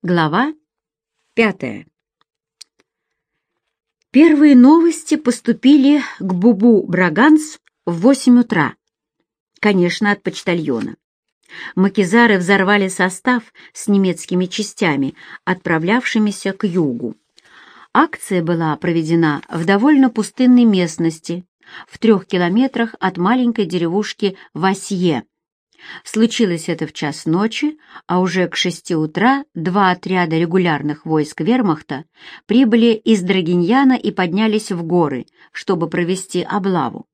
Глава пятая Первые новости поступили к Бубу Браганс в восемь утра. Конечно, от почтальона. Макизары взорвали состав с немецкими частями, отправлявшимися к югу. Акция была проведена в довольно пустынной местности, в трех километрах от маленькой деревушки Васье, Случилось это в час ночи, а уже к шести утра два отряда регулярных войск вермахта прибыли из Драгиньяна и поднялись в горы, чтобы провести облаву.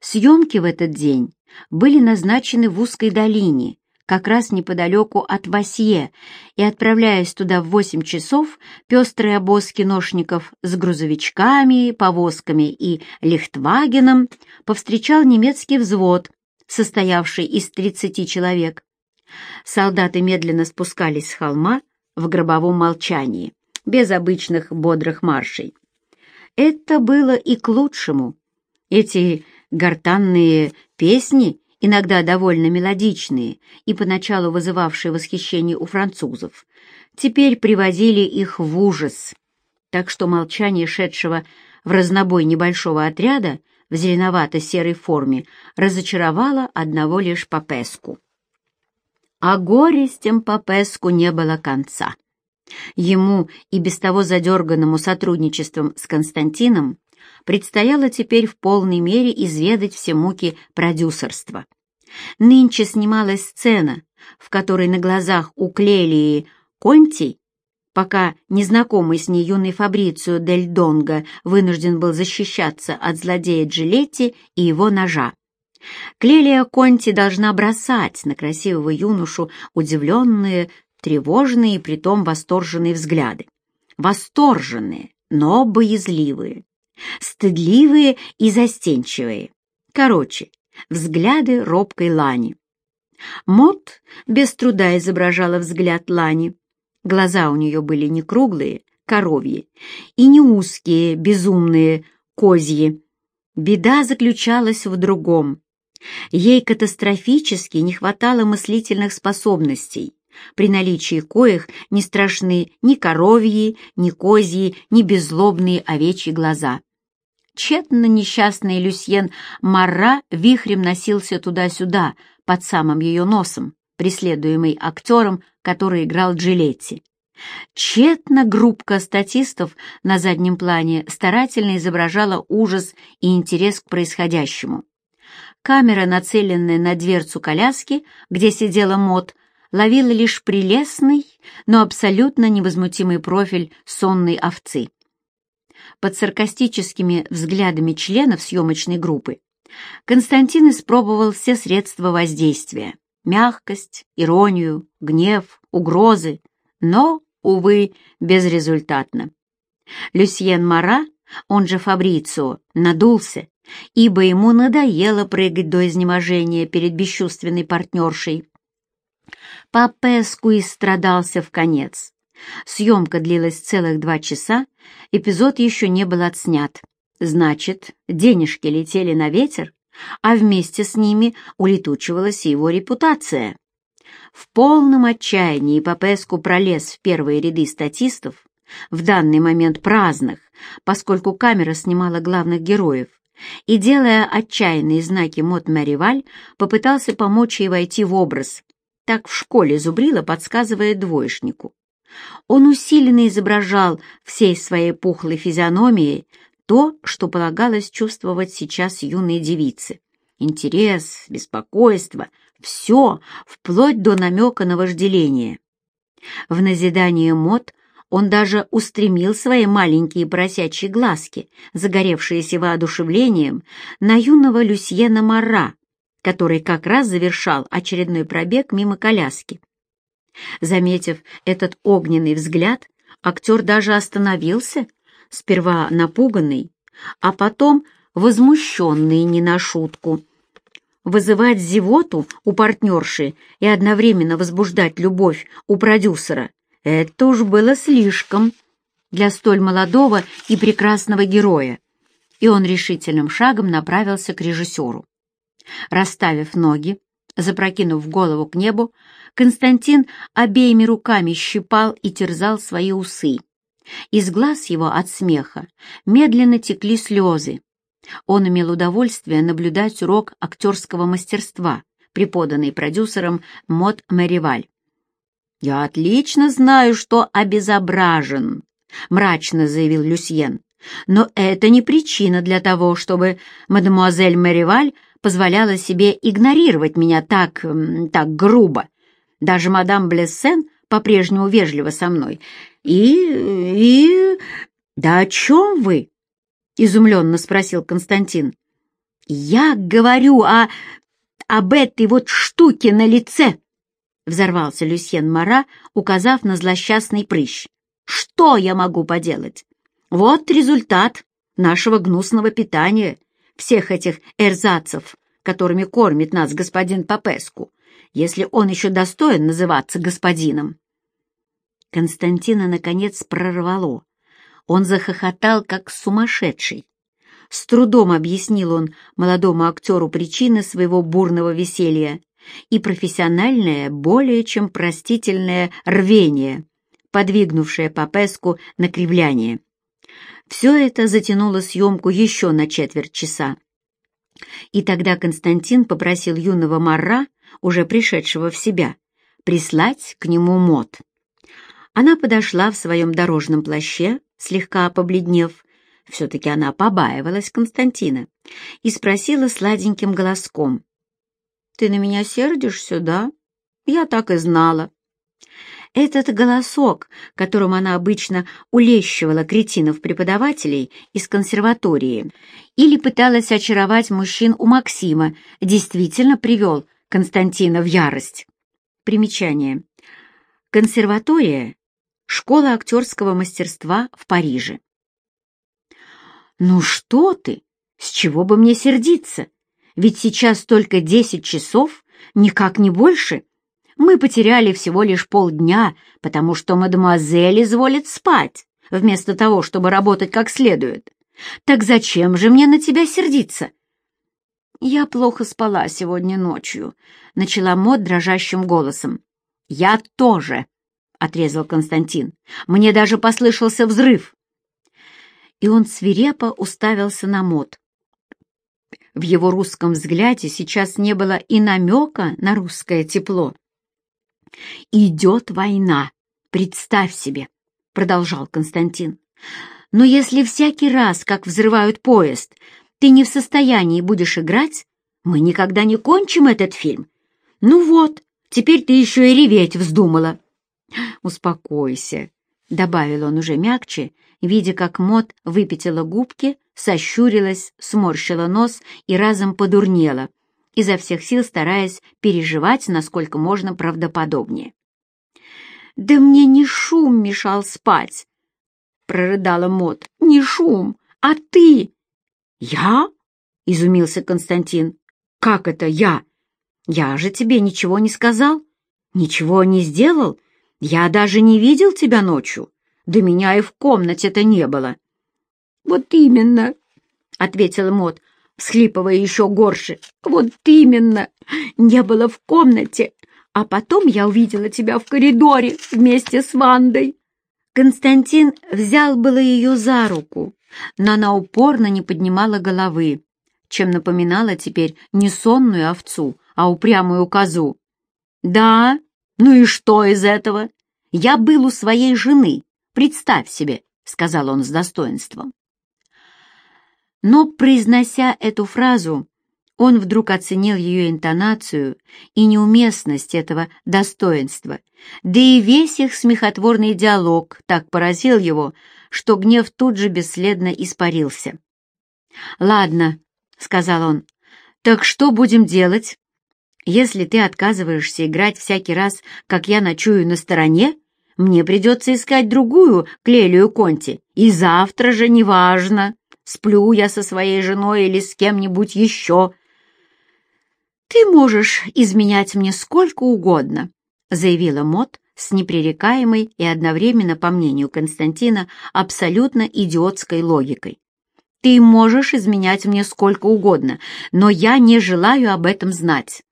Съемки в этот день были назначены в узкой долине, как раз неподалеку от Васье, и, отправляясь туда в восемь часов, пестрый обоз киношников с грузовичками, повозками и лихтвагеном повстречал немецкий взвод, состоявший из 30 человек. Солдаты медленно спускались с холма в гробовом молчании, без обычных бодрых маршей. Это было и к лучшему. Эти гортанные песни, иногда довольно мелодичные и поначалу вызывавшие восхищение у французов, теперь приводили их в ужас. Так что молчание шедшего в разнобой небольшого отряда в зеленовато-серой форме разочаровала одного лишь Папеску. А горестям Папеску не было конца. Ему и без того задерганному сотрудничеством с Константином предстояло теперь в полной мере изведать все муки продюсерства. Нынче снималась сцена, в которой на глазах у Клелии Конти пока незнакомый с ней юный Фабрицио Дель Донго вынужден был защищаться от злодея Джилетти и его ножа. Клелия Конти должна бросать на красивого юношу удивленные, тревожные и притом восторженные взгляды. Восторженные, но боязливые, стыдливые и застенчивые. Короче, взгляды робкой Лани. Мот без труда изображала взгляд Лани, Глаза у нее были не круглые, коровьи, и не узкие, безумные, козьи. Беда заключалась в другом. Ей катастрофически не хватало мыслительных способностей, при наличии коих не страшны ни коровьи, ни козьи, ни беззлобные овечьи глаза. Тщетно несчастный Люсьен Марра вихрем носился туда-сюда, под самым ее носом, преследуемый актером, который играл Джилетти. Тщетно группка статистов на заднем плане старательно изображала ужас и интерес к происходящему. Камера, нацеленная на дверцу коляски, где сидела Мот, ловила лишь прелестный, но абсолютно невозмутимый профиль сонной овцы. Под саркастическими взглядами членов съемочной группы Константин испробовал все средства воздействия мягкость, иронию, гнев, угрозы, но, увы, безрезультатно. Люсьен Мара, он же Фабрицио, надулся, ибо ему надоело прыгать до изнеможения перед бесчувственной партнершей. Папеску истрадался в конец. Съемка длилась целых два часа, эпизод еще не был отснят. Значит, денежки летели на ветер? А вместе с ними улетучивалась его репутация. В полном отчаянии Попеску пролез в первые ряды статистов, в данный момент праздных, поскольку камера снимала главных героев, и, делая отчаянные знаки Мот Мариваль, попытался помочь ей войти в образ. Так в школе зубрила, подсказывая двоечнику. Он усиленно изображал всей своей пухлой физиономией то, что полагалось чувствовать сейчас юной девице. Интерес, беспокойство — все, вплоть до намека на вожделение. В назидание мод он даже устремил свои маленькие поросячьи глазки, загоревшиеся воодушевлением, на юного Люсьена Мара, который как раз завершал очередной пробег мимо коляски. Заметив этот огненный взгляд, актер даже остановился, сперва напуганный, а потом возмущенный не на шутку. Вызывать зевоту у партнерши и одновременно возбуждать любовь у продюсера — это уж было слишком для столь молодого и прекрасного героя, и он решительным шагом направился к режиссеру. Расставив ноги Запрокинув голову к небу, Константин обеими руками щипал и терзал свои усы. Из глаз его от смеха медленно текли слезы. Он имел удовольствие наблюдать урок актерского мастерства, преподанный продюсером Мот Мэриваль. «Я отлично знаю, что обезображен», — мрачно заявил Люсьен. «Но это не причина для того, чтобы мадемуазель Мэриваль позволяла себе игнорировать меня так... так грубо. Даже мадам Блессен по-прежнему вежлива со мной. И... и... да о чем вы?» — изумленно спросил Константин. «Я говорю о... об этой вот штуке на лице!» — взорвался Люсьен Мара, указав на злосчастный прыщ. «Что я могу поделать? Вот результат нашего гнусного питания, всех этих эрзацев, которыми кормит нас господин Папеску, если он еще достоин называться господином». Константина, наконец, прорвало. Он захохотал, как сумасшедший. С трудом объяснил он молодому актеру причины своего бурного веселья и профессиональное, более чем простительное рвение, подвигнувшее Папеску на кривляние. Все это затянуло съемку еще на четверть часа. И тогда Константин попросил юного Марра, уже пришедшего в себя, прислать к нему мод. Она подошла в своем дорожном плаще, слегка побледнев, все-таки она побаивалась Константина, и спросила сладеньким голоском. «Ты на меня сердишься, да? Я так и знала». Этот голосок, которым она обычно улещивала кретинов-преподавателей из консерватории или пыталась очаровать мужчин у Максима, действительно привел Константина в ярость. Примечание. Консерватория — школа актерского мастерства в Париже. «Ну что ты? С чего бы мне сердиться? Ведь сейчас только десять часов, никак не больше. Мы потеряли всего лишь полдня, потому что мадемуазель изволит спать, вместо того, чтобы работать как следует. Так зачем же мне на тебя сердиться?» «Я плохо спала сегодня ночью», — начала Мод дрожащим голосом. «Я тоже», — отрезал Константин. «Мне даже послышался взрыв». И он свирепо уставился на Мод. В его русском взгляде сейчас не было и намека на русское тепло. «Идет война, представь себе», — продолжал Константин. «Но если всякий раз, как взрывают поезд, ты не в состоянии будешь играть, мы никогда не кончим этот фильм. Ну вот, теперь ты еще и реветь вздумала». «Успокойся», — добавил он уже мягче, видя, как Мот выпятила губки сощурилась, сморщила нос и разом подурнела, изо всех сил стараясь переживать, насколько можно правдоподобнее. «Да мне не шум мешал спать!» — прорыдала Мот. «Не шум, а ты!» «Я?» — изумился Константин. «Как это я? Я же тебе ничего не сказал, ничего не сделал. Я даже не видел тебя ночью. Да меня и в комнате-то не было». «Вот именно», — ответила Мот, всхлипывая еще горше. «Вот именно! Не было в комнате, а потом я увидела тебя в коридоре вместе с Вандой». Константин взял было ее за руку, но она упорно не поднимала головы, чем напоминала теперь не сонную овцу, а упрямую козу. «Да, ну и что из этого? Я был у своей жены, представь себе», — сказал он с достоинством. Но, произнося эту фразу, он вдруг оценил ее интонацию и неуместность этого достоинства, да и весь их смехотворный диалог так поразил его, что гнев тут же бесследно испарился. «Ладно», — сказал он, — «так что будем делать? Если ты отказываешься играть всякий раз, как я ночую на стороне, мне придется искать другую Клелию Конти, и завтра же неважно» сплю я со своей женой или с кем-нибудь еще. «Ты можешь изменять мне сколько угодно», — заявила Мот с непререкаемой и одновременно, по мнению Константина, абсолютно идиотской логикой. «Ты можешь изменять мне сколько угодно, но я не желаю об этом знать».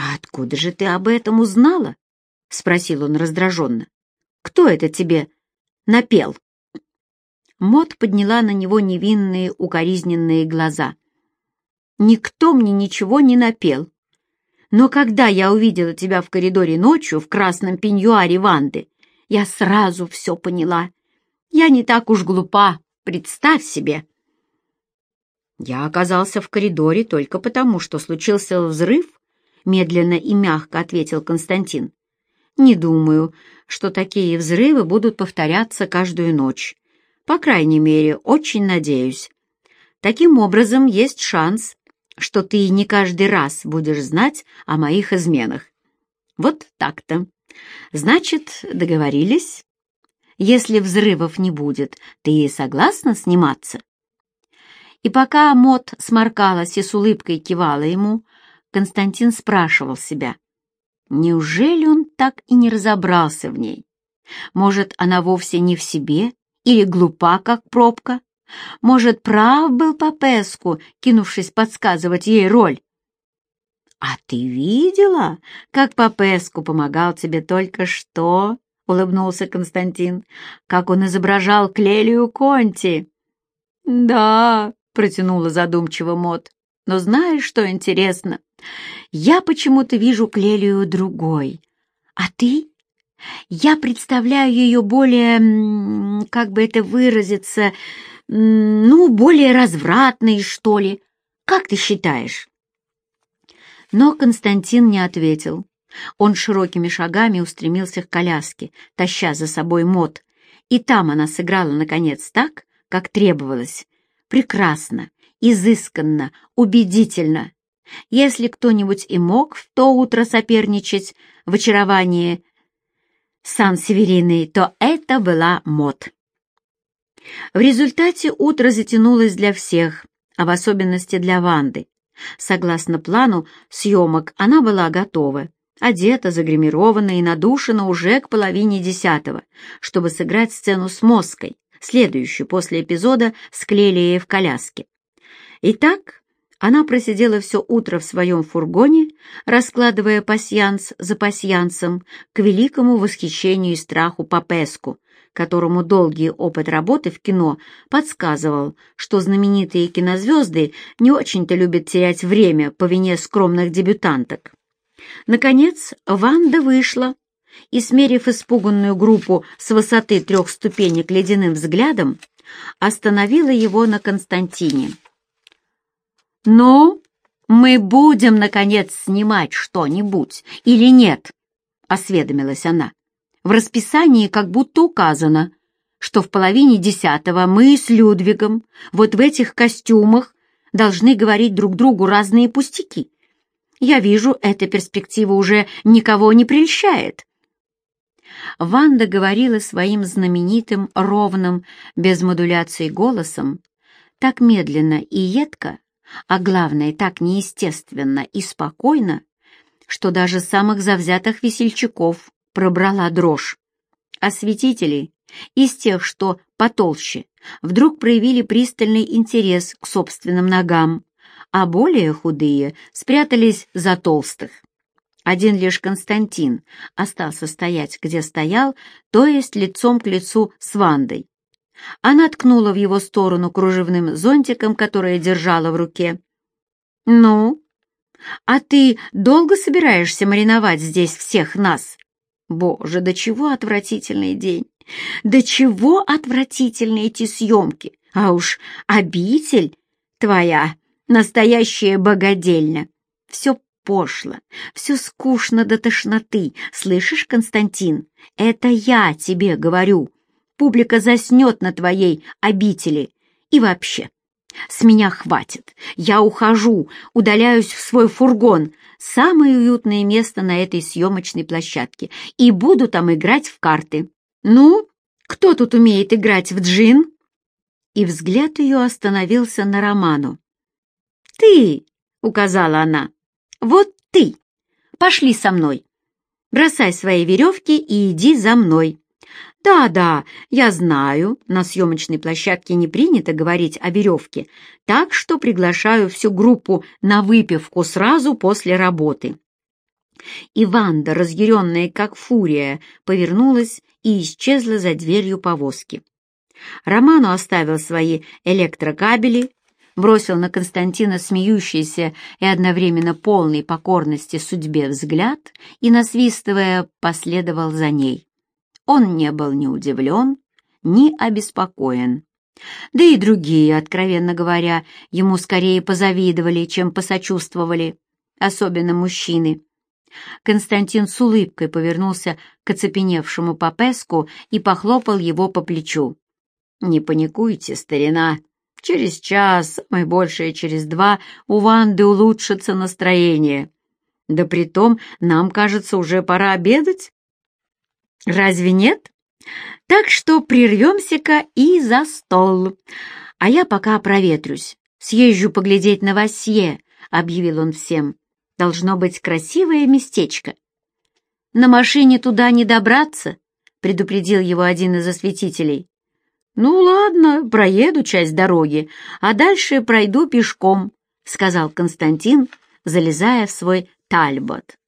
«А откуда же ты об этом узнала?» — спросил он раздраженно. «Кто это тебе напел?» Мот подняла на него невинные укоризненные глаза. «Никто мне ничего не напел. Но когда я увидела тебя в коридоре ночью в красном пеньюаре Ванды, я сразу все поняла. Я не так уж глупа, представь себе!» Я оказался в коридоре только потому, что случился взрыв, медленно и мягко ответил Константин. Не думаю, что такие взрывы будут повторяться каждую ночь. По крайней мере, очень надеюсь. Таким образом, есть шанс, что ты не каждый раз будешь знать о моих изменах. Вот так-то. Значит, договорились? Если взрывов не будет, ты согласна сниматься? И пока Мот сморкалась и с улыбкой кивала ему, Константин спрашивал себя, неужели он так и не разобрался в ней? Может, она вовсе не в себе или глупа, как пробка? Может, прав был Папеску, кинувшись подсказывать ей роль? «А ты видела, как Папеску помогал тебе только что?» — улыбнулся Константин. «Как он изображал Клелию Конти!» «Да, протянула задумчиво Мот. «Но знаешь, что интересно? Я почему-то вижу Клелию другой. А ты? Я представляю ее более, как бы это выразиться, ну, более развратной, что ли. Как ты считаешь?» Но Константин не ответил. Он широкими шагами устремился к коляске, таща за собой Мот, и там она сыграла, наконец, так, как требовалось, прекрасно, изысканно, убедительно. Если кто-нибудь и мог в то утро соперничать в очаровании Сан-Северины, то это была Мот. В результате утро затянулось для всех, а в особенности для Ванды. Согласно плану съемок, она была готова, одета, загримирована и надушена уже к половине десятого, чтобы сыграть сцену с Моской, следующую после эпизода с Клелией в коляске. Итак, она просидела все утро в своем фургоне, раскладывая пасьянс за пасьянсом к великому восхищению и страху Папеску, которому долгий опыт работы в кино подсказывал, что знаменитые кинозвезды не очень-то любят терять время по вине скромных дебютанток. Наконец, Ванда вышла, и, смерив испуганную группу с высоты трех ступенек ледяным взглядом, остановила его на Константине. «Ну, мы будем, наконец, снимать что-нибудь или нет?» — осведомилась она. «В расписании как будто указано, что в половине десятого мы с Людвигом вот в этих костюмах должны говорить друг другу разные пустяки. Я вижу, эта перспектива уже никого не прельщает. Ванда говорила своим знаменитым, ровным, без модуляции голосом, так медленно и едко, а главное, так неестественно и спокойно, что даже самых завзятых весельчаков пробрала дрожь. Осветители из тех, что потолще, вдруг проявили пристальный интерес к собственным ногам, а более худые спрятались за толстых. Один лишь Константин остался стоять, где стоял, то есть лицом к лицу с Вандой. Она ткнула в его сторону кружевным зонтиком, которое держала в руке. «Ну, а ты долго собираешься мариновать здесь всех нас?» «Боже, до чего отвратительный день! До чего отвратительны эти съемки! А уж обитель твоя, настоящая богадельня! Все пошло, все скучно до тошноты. Слышишь, Константин, это я тебе говорю. Публика заснет на твоей обители. И вообще, с меня хватит. Я ухожу, удаляюсь в свой фургон, самое уютное место на этой съемочной площадке, и буду там играть в карты. Ну, кто тут умеет играть в джин? И взгляд ее остановился на Роману. «Ты!» — указала она. Вот ты! Пошли со мной. Бросай свои веревки и иди за мной. Да-да, я знаю, на съемочной площадке не принято говорить о веревке, так что приглашаю всю группу на выпивку сразу после работы. И Ванда, разъяренная как фурия, повернулась и исчезла за дверью повозки. Роману оставил свои электрокабели, бросил на Константина смеющийся и одновременно полный покорности судьбе взгляд и, насвистывая, последовал за ней. Он не был ни удивлен, ни обеспокоен. Да и другие, откровенно говоря, ему скорее позавидовали, чем посочувствовали, особенно мужчины. Константин с улыбкой повернулся к оцепеневшему Попеску и похлопал его по плечу. «Не паникуйте, старина. Через час, мы больше через два, у Ванды улучшится настроение. Да притом, нам, кажется, уже пора обедать. Разве нет? Так что прервемся-ка и за стол. А я пока проветрюсь, съезжу поглядеть на Васье», — объявил он всем. «Должно быть красивое местечко». «На машине туда не добраться», — предупредил его один из осветителей. «Ну ладно, проеду часть дороги, а дальше пройду пешком», — сказал Константин, залезая в свой тальбот.